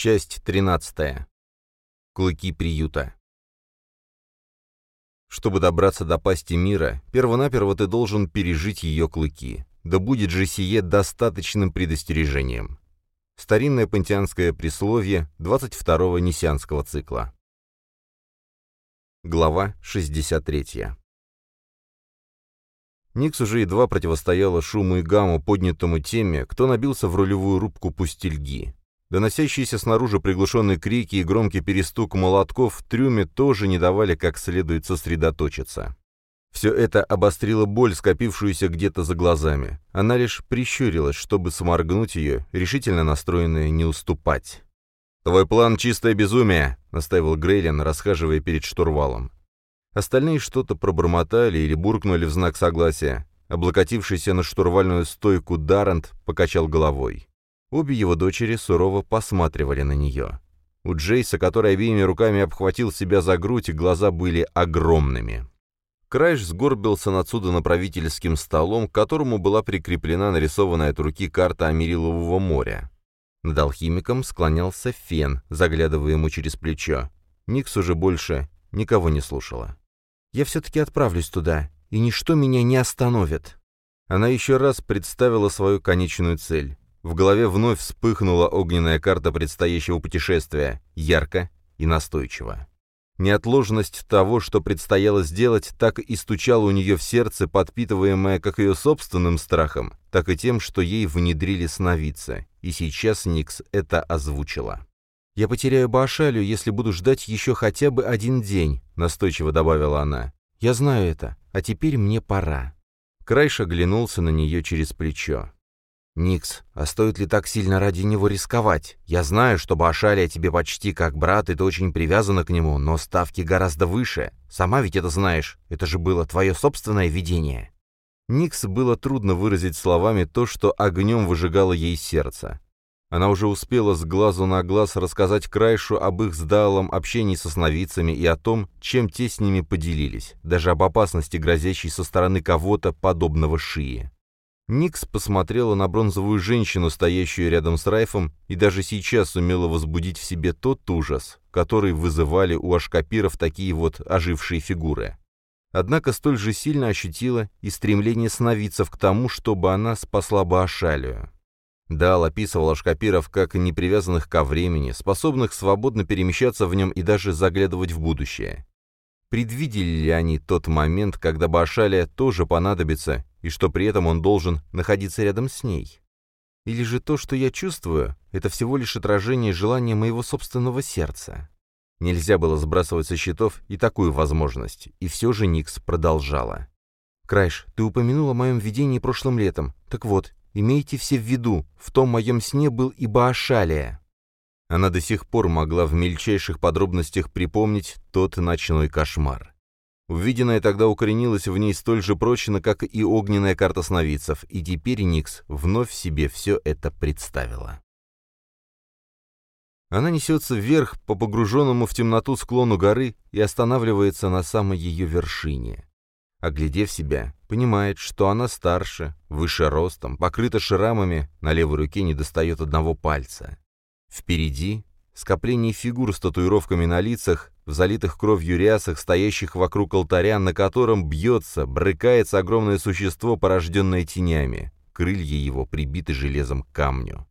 Часть 13. Клыки приюта. Чтобы добраться до пасти мира, первонаперво ты должен пережить ее клыки. Да будет же сие достаточным предостережением. Старинное пантеанское присловие 22-го Несианского цикла. Глава 63. Никс уже едва противостояла шуму и гамму, поднятому теме, кто набился в рулевую рубку пустельги. Доносящиеся снаружи приглушенные крики и громкий перестук молотков в трюме тоже не давали как следует сосредоточиться. Все это обострило боль, скопившуюся где-то за глазами. Она лишь прищурилась, чтобы сморгнуть ее, решительно настроенная не уступать. «Твой план — чистое безумие», — настаивал Грейлин, расхаживая перед штурвалом. Остальные что-то пробормотали или буркнули в знак согласия. Облокотившийся на штурвальную стойку Дарант покачал головой. Обе его дочери сурово посматривали на нее. У Джейса, который обеими руками обхватил себя за грудь, глаза были огромными. Крайш сгорбился над судонаправительским столом, к которому была прикреплена нарисованная от руки карта Америлового моря. Над алхимиком склонялся Фен, заглядывая ему через плечо. Никс уже больше никого не слушала. «Я все-таки отправлюсь туда, и ничто меня не остановит». Она еще раз представила свою конечную цель. В голове вновь вспыхнула огненная карта предстоящего путешествия, ярко и настойчиво. Неотложность того, что предстояло сделать, так и стучала у нее в сердце, подпитываемая как ее собственным страхом, так и тем, что ей внедрили сновидца, и сейчас Никс это озвучила. «Я потеряю Баашалю, если буду ждать еще хотя бы один день», — настойчиво добавила она. «Я знаю это, а теперь мне пора». Крайш оглянулся на нее через плечо. «Никс, а стоит ли так сильно ради него рисковать? Я знаю, что Башалия тебе почти как брат, и ты очень привязана к нему, но ставки гораздо выше. Сама ведь это знаешь. Это же было твое собственное видение». Никс было трудно выразить словами то, что огнем выжигало ей сердце. Она уже успела с глазу на глаз рассказать Крайшу об их сдалом общении со сновидцами и о том, чем те с ними поделились, даже об опасности, грозящей со стороны кого-то, подобного Шии. Никс посмотрела на бронзовую женщину, стоящую рядом с Райфом, и даже сейчас сумела возбудить в себе тот ужас, который вызывали у ашкапиров такие вот ожившие фигуры. Однако столь же сильно ощутила и стремление сновидцев к тому, чтобы она спасла Баашалию. Дал описывал ашкапиров как непривязанных ко времени, способных свободно перемещаться в нем и даже заглядывать в будущее. Предвидели ли они тот момент, когда Баашалия тоже понадобится, и что при этом он должен находиться рядом с ней? Или же то, что я чувствую, это всего лишь отражение желания моего собственного сердца? Нельзя было сбрасывать со счетов и такую возможность, и все же Никс продолжала. «Крайш, ты упомянул о моем видении прошлым летом. Так вот, имейте все в виду, в том моем сне был и Баашалия». Она до сих пор могла в мельчайших подробностях припомнить тот ночной кошмар. Увиденное тогда укоренилось в ней столь же прочно, как и огненная карта сновидцев, и теперь Никс вновь себе все это представила. Она несется вверх по погруженному в темноту склону горы и останавливается на самой ее вершине. Оглядев себя, понимает, что она старше, выше ростом, покрыта шрамами, на левой руке не достает одного пальца. Впереди скопление фигур с татуировками на лицах, в залитых кровью рясах, стоящих вокруг алтаря, на котором бьется, брыкается огромное существо, порожденное тенями. Крылья его прибиты железом к камню.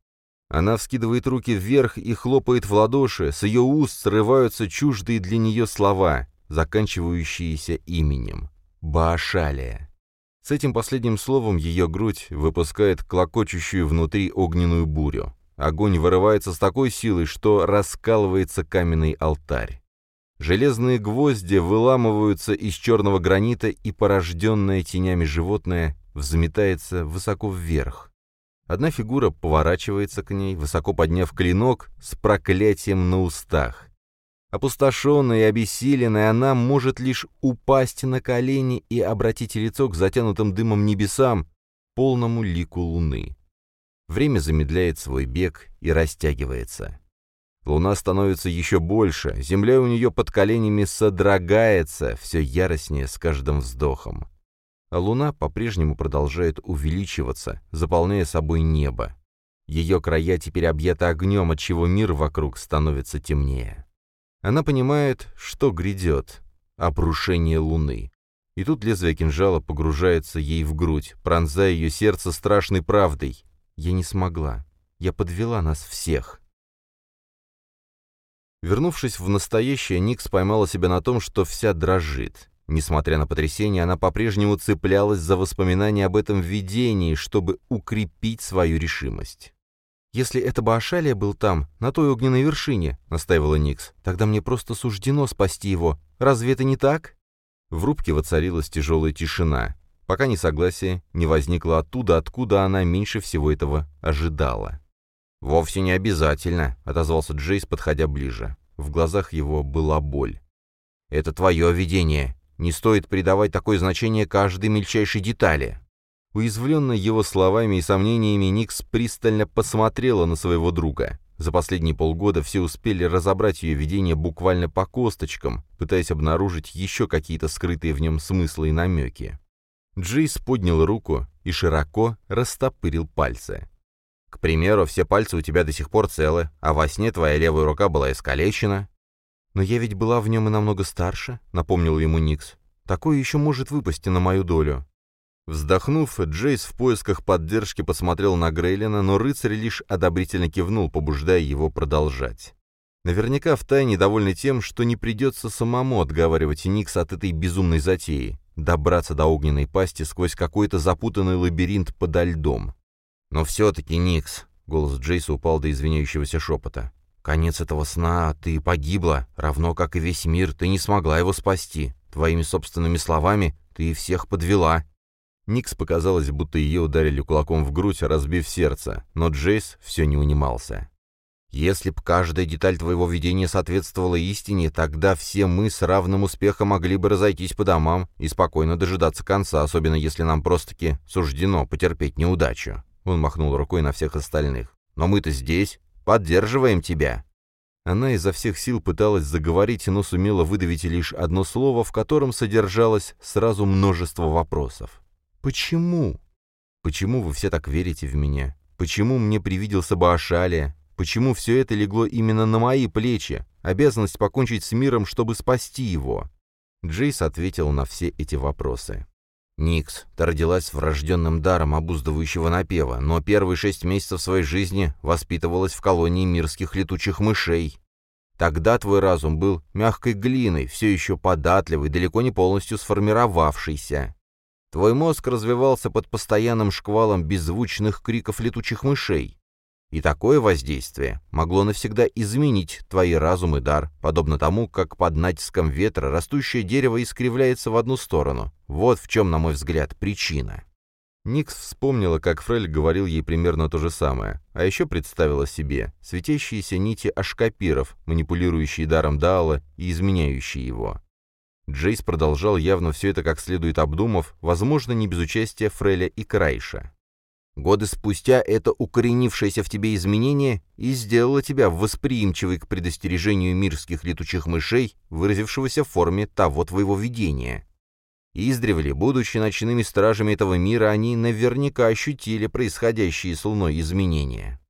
Она вскидывает руки вверх и хлопает в ладоши, с ее уст срываются чуждые для нее слова, заканчивающиеся именем. Баашалия. С этим последним словом ее грудь выпускает клокочущую внутри огненную бурю. Огонь вырывается с такой силой, что раскалывается каменный алтарь. Железные гвозди выламываются из черного гранита, и порожденное тенями животное взметается высоко вверх. Одна фигура поворачивается к ней, высоко подняв клинок с проклятием на устах. Опустошенная и обессиленная, она может лишь упасть на колени и обратить лицо к затянутым дымом небесам, полному лику луны. Время замедляет свой бег и растягивается. Луна становится еще больше, земля у нее под коленями содрогается, все яростнее с каждым вздохом. А луна по-прежнему продолжает увеличиваться, заполняя собой небо. Ее края теперь объяты огнем, отчего мир вокруг становится темнее. Она понимает, что грядет. Обрушение луны. И тут лезвие кинжала погружается ей в грудь, пронзая ее сердце страшной правдой. Я не смогла. Я подвела нас всех. Вернувшись в настоящее, Никс поймала себя на том, что вся дрожит. Несмотря на потрясение, она по-прежнему цеплялась за воспоминания об этом видении, чтобы укрепить свою решимость. «Если это Баашалия был там, на той огненной вершине», — настаивала Никс, — «тогда мне просто суждено спасти его. Разве это не так?» В рубке воцарилась тяжелая тишина, пока несогласие не возникло оттуда, откуда она меньше всего этого ожидала. «Вовсе не обязательно», — отозвался Джейс, подходя ближе. В глазах его была боль. «Это твое видение. Не стоит придавать такое значение каждой мельчайшей детали». Уязвленная его словами и сомнениями, Никс пристально посмотрела на своего друга. За последние полгода все успели разобрать ее видение буквально по косточкам, пытаясь обнаружить еще какие-то скрытые в нем смыслы и намеки. Джейс поднял руку и широко растопырил пальцы. К примеру, все пальцы у тебя до сих пор целы, а во сне твоя левая рука была искалечена. «Но я ведь была в нем и намного старше», — напомнил ему Никс. «Такое еще может выпасть на мою долю». Вздохнув, Джейс в поисках поддержки посмотрел на Грейлина, но рыцарь лишь одобрительно кивнул, побуждая его продолжать. Наверняка втайне довольный тем, что не придется самому отговаривать Никс от этой безумной затеи, добраться до огненной пасти сквозь какой-то запутанный лабиринт подо льдом. «Но все-таки, Никс», — голос Джейса упал до извиняющегося шепота, «конец этого сна, ты погибла, равно как и весь мир, ты не смогла его спасти. Твоими собственными словами ты всех подвела». Никс показалось, будто ее ударили кулаком в грудь, разбив сердце, но Джейс все не унимался. «Если б каждая деталь твоего видения соответствовала истине, тогда все мы с равным успехом могли бы разойтись по домам и спокойно дожидаться конца, особенно если нам просто-таки суждено потерпеть неудачу». Он махнул рукой на всех остальных. «Но мы-то здесь, поддерживаем тебя». Она изо всех сил пыталась заговорить, но сумела выдавить лишь одно слово, в котором содержалось сразу множество вопросов. «Почему? Почему вы все так верите в меня? Почему мне привиделся Баашалия? Почему все это легло именно на мои плечи? Обязанность покончить с миром, чтобы спасти его?» Джейс ответил на все эти вопросы. Никс, ты родилась с врожденным даром обуздывающего напева, но первые шесть месяцев своей жизни воспитывалась в колонии мирских летучих мышей. Тогда твой разум был мягкой глиной, все еще податливый, далеко не полностью сформировавшийся. Твой мозг развивался под постоянным шквалом беззвучных криков летучих мышей. И такое воздействие могло навсегда изменить твои разум и дар, подобно тому, как под натиском ветра растущее дерево искривляется в одну сторону. Вот в чем, на мой взгляд, причина. Никс вспомнила, как Фрель говорил ей примерно то же самое, а еще представила себе светящиеся нити ашкапиров, манипулирующие даром Даала и изменяющие его. Джейс продолжал явно все это как следует обдумав, возможно, не без участия Фреля и Крайша. Годы спустя это укоренившееся в тебе изменение и сделало тебя восприимчивой к предостережению мирских летучих мышей, выразившегося в форме того твоего видения. Издревле, будучи ночными стражами этого мира, они наверняка ощутили происходящие с Луной изменения.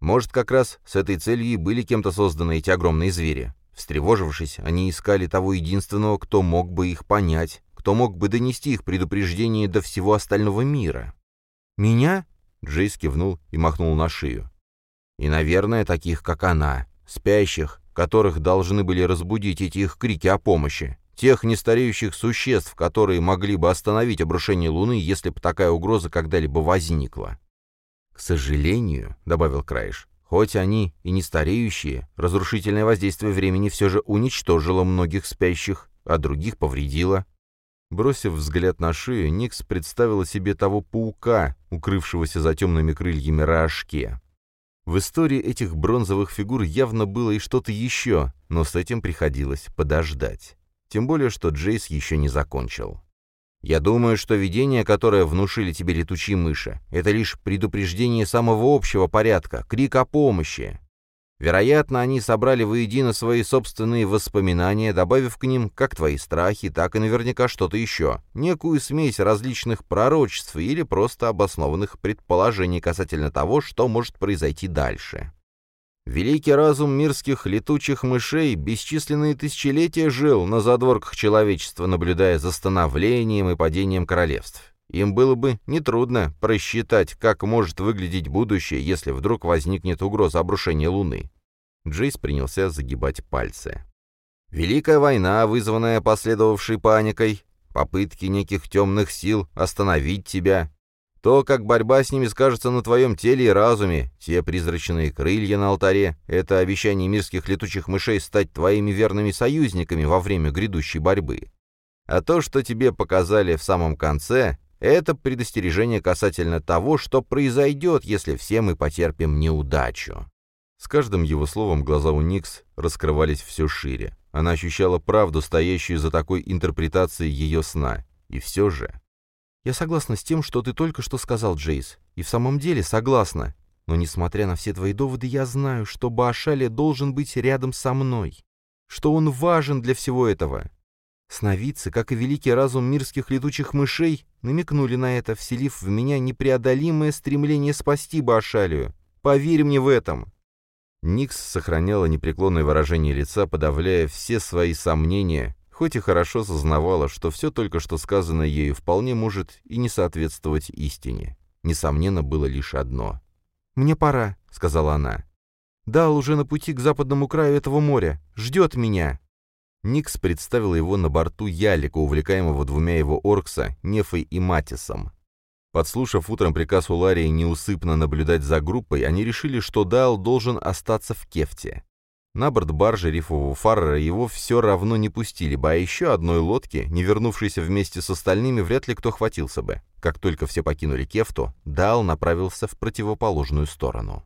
Может, как раз с этой целью и были кем-то созданы эти огромные звери. Встревожившись, они искали того единственного, кто мог бы их понять, кто мог бы донести их предупреждение до всего остального мира. «Меня?» — Джейс кивнул и махнул на шею. «И, наверное, таких, как она, спящих, которых должны были разбудить эти их крики о помощи, тех нестареющих существ, которые могли бы остановить обрушение Луны, если бы такая угроза когда-либо возникла». «К сожалению», — добавил Краиш, — «хоть они и не стареющие, разрушительное воздействие времени все же уничтожило многих спящих, а других повредило». Бросив взгляд на шею, Никс представила себе того паука, укрывшегося за темными крыльями Раашке. В истории этих бронзовых фигур явно было и что-то еще, но с этим приходилось подождать. Тем более, что Джейс еще не закончил. «Я думаю, что видение, которое внушили тебе летучие мыши, это лишь предупреждение самого общего порядка, крик о помощи. Вероятно, они собрали воедино свои собственные воспоминания, добавив к ним как твои страхи, так и наверняка что-то еще, некую смесь различных пророчеств или просто обоснованных предположений касательно того, что может произойти дальше. Великий разум мирских летучих мышей бесчисленные тысячелетия жил на задворках человечества, наблюдая за становлением и падением королевств. Им было бы нетрудно просчитать, как может выглядеть будущее, если вдруг возникнет угроза обрушения Луны. Джейс принялся загибать пальцы. Великая война, вызванная последовавшей паникой, попытки неких темных сил остановить тебя, то, как борьба с ними скажется на твоем теле и разуме, те призрачные крылья на алтаре — это обещание мирских летучих мышей стать твоими верными союзниками во время грядущей борьбы. А то, что тебе показали в самом конце, это предостережение касательно того, что произойдет, если все мы потерпим неудачу. С каждым его словом глаза у Никс раскрывались все шире. Она ощущала правду, стоящую за такой интерпретацией ее сна. И все же... «Я согласна с тем, что ты только что сказал, Джейс. И в самом деле согласна. Но, несмотря на все твои доводы, я знаю, что Баашали должен быть рядом со мной. Что он важен для всего этого. Сновидцы, как и великий разум мирских летучих мышей, намекнули на это, вселив в меня непреодолимое стремление спасти Баашалию. Поверь мне в этом. Никс сохраняла непреклонное выражение лица, подавляя все свои сомнения, хоть и хорошо сознавала, что все только что сказанное ею вполне может и не соответствовать истине. Несомненно, было лишь одно. «Мне пора», — сказала она. «Дал уже на пути к западному краю этого моря. Ждет меня». Никс представил его на борту ялика, увлекаемого двумя его оркса, Нефой и Матисом. Подслушав утром приказ Уларии неусыпно наблюдать за группой, они решили, что Дал должен остаться в Кефте. На борт баржи рифового фарра его все равно не пустили бы, а еще одной лодки, не вернувшейся вместе с остальными, вряд ли кто хватился бы. Как только все покинули Кефту, Дал направился в противоположную сторону.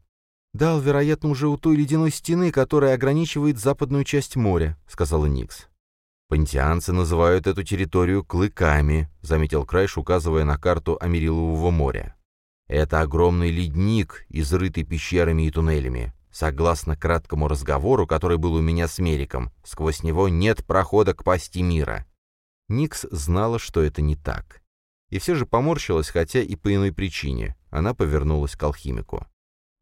«Дал, вероятно, уже у той ледяной стены, которая ограничивает западную часть моря», — сказала Никс. «Пантеанцы называют эту территорию клыками», — заметил Крайш, указывая на карту Америлового моря. «Это огромный ледник, изрытый пещерами и туннелями. Согласно краткому разговору, который был у меня с Мериком, сквозь него нет прохода к пасти мира. Никс знала, что это не так. И все же поморщилась, хотя и по иной причине. Она повернулась к алхимику.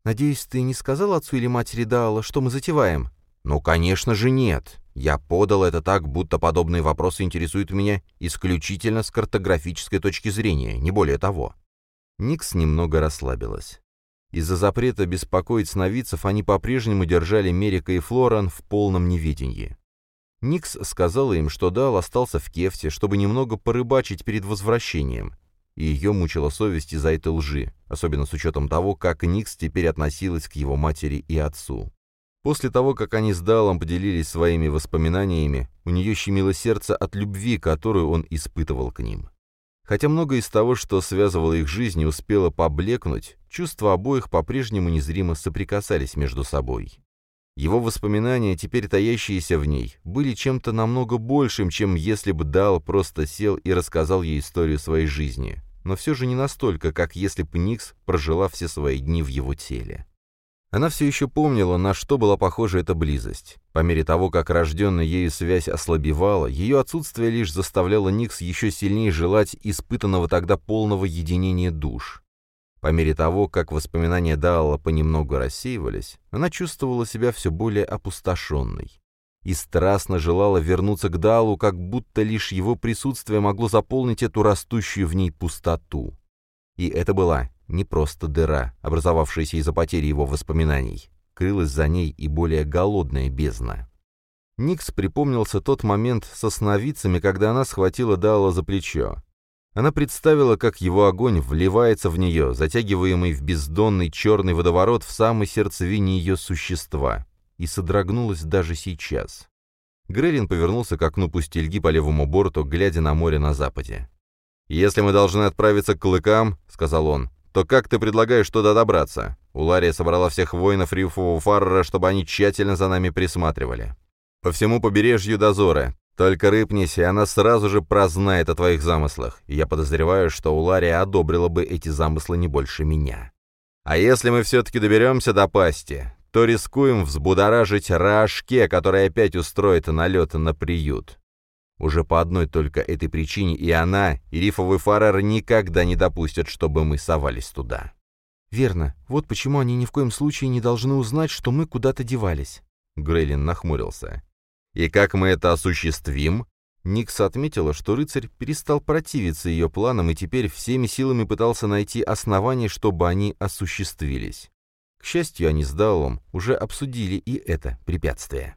«Надеюсь, ты не сказал отцу или матери Даала, что мы затеваем?» «Ну, конечно же, нет. Я подал это так, будто подобные вопросы интересуют меня исключительно с картографической точки зрения, не более того». Никс немного расслабилась. Из-за запрета беспокоить сновидцев они по-прежнему держали Мерика и Флоран в полном неведении. Никс сказала им, что Дал остался в Кефте, чтобы немного порыбачить перед возвращением, и ее мучила совесть из-за этой лжи, особенно с учетом того, как Никс теперь относилась к его матери и отцу. После того, как они с Далом поделились своими воспоминаниями, у нее щемило сердце от любви, которую он испытывал к ним. Хотя многое из того, что связывало их жизни, успело поблекнуть, чувства обоих по-прежнему незримо соприкасались между собой. Его воспоминания, теперь таящиеся в ней, были чем-то намного большим, чем если бы Дал просто сел и рассказал ей историю своей жизни, но все же не настолько, как если бы Никс прожила все свои дни в его теле. Она все еще помнила, на что была похожа эта близость. По мере того, как рожденная ею связь ослабевала, ее отсутствие лишь заставляло Никс еще сильнее желать испытанного тогда полного единения душ. По мере того, как воспоминания Даала понемногу рассеивались, она чувствовала себя все более опустошенной. И страстно желала вернуться к Даалу, как будто лишь его присутствие могло заполнить эту растущую в ней пустоту. И это была не просто дыра, образовавшаяся из-за потери его воспоминаний. Крылась за ней и более голодная бездна. Никс припомнился тот момент со сновидцами, когда она схватила Дала за плечо. Она представила, как его огонь вливается в нее, затягиваемый в бездонный черный водоворот в самой сердцевине ее существа, и содрогнулась даже сейчас. Грелин повернулся к окну пустельги по левому борту, глядя на море на западе. «Если мы должны отправиться к клыкам», — сказал он, то как ты предлагаешь туда добраться? Улария собрала всех воинов рифового фарра, чтобы они тщательно за нами присматривали. По всему побережью дозора. Только рыпнись, и она сразу же прознает о твоих замыслах. И я подозреваю, что Улария одобрила бы эти замыслы не больше меня. А если мы все-таки доберемся до пасти, то рискуем взбудоражить Рашке, который опять устроит налет на приют. Уже по одной только этой причине и она, и рифовый фарер никогда не допустят, чтобы мы совались туда. «Верно. Вот почему они ни в коем случае не должны узнать, что мы куда-то девались». Грейлин нахмурился. «И как мы это осуществим?» Никса отметила, что рыцарь перестал противиться ее планам и теперь всеми силами пытался найти основания, чтобы они осуществились. К счастью, они с Даулом уже обсудили и это препятствие.